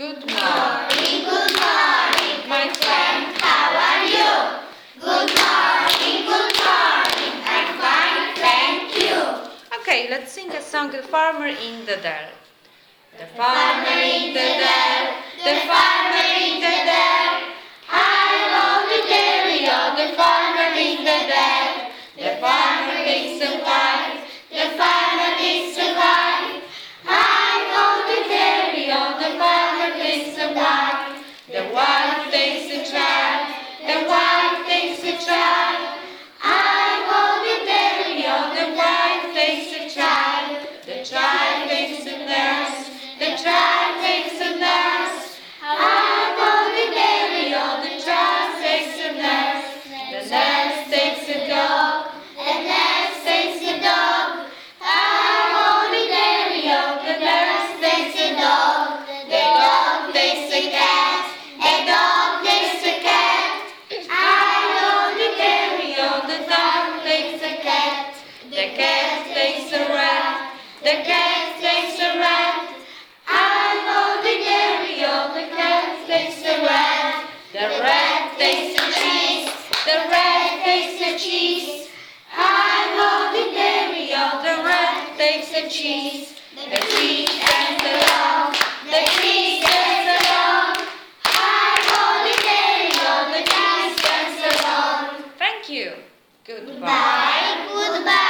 Good morning, Good morning, my friend. how are you? Good morning, good morning, I'm fine, thank you. Okay, let's sing a song, The Farmer in the Dell. The Farmer in the dell, the farmer the cat takes a rat. I the dairy, the cat takes a rat. The rat takes a cheese, the rat takes a cheese. I the dairy, the rat takes a cheese. The cheese and the the cheese and the. I the dairy, the cheese and the dog. Thank you. Goodbye. Bye, goodbye.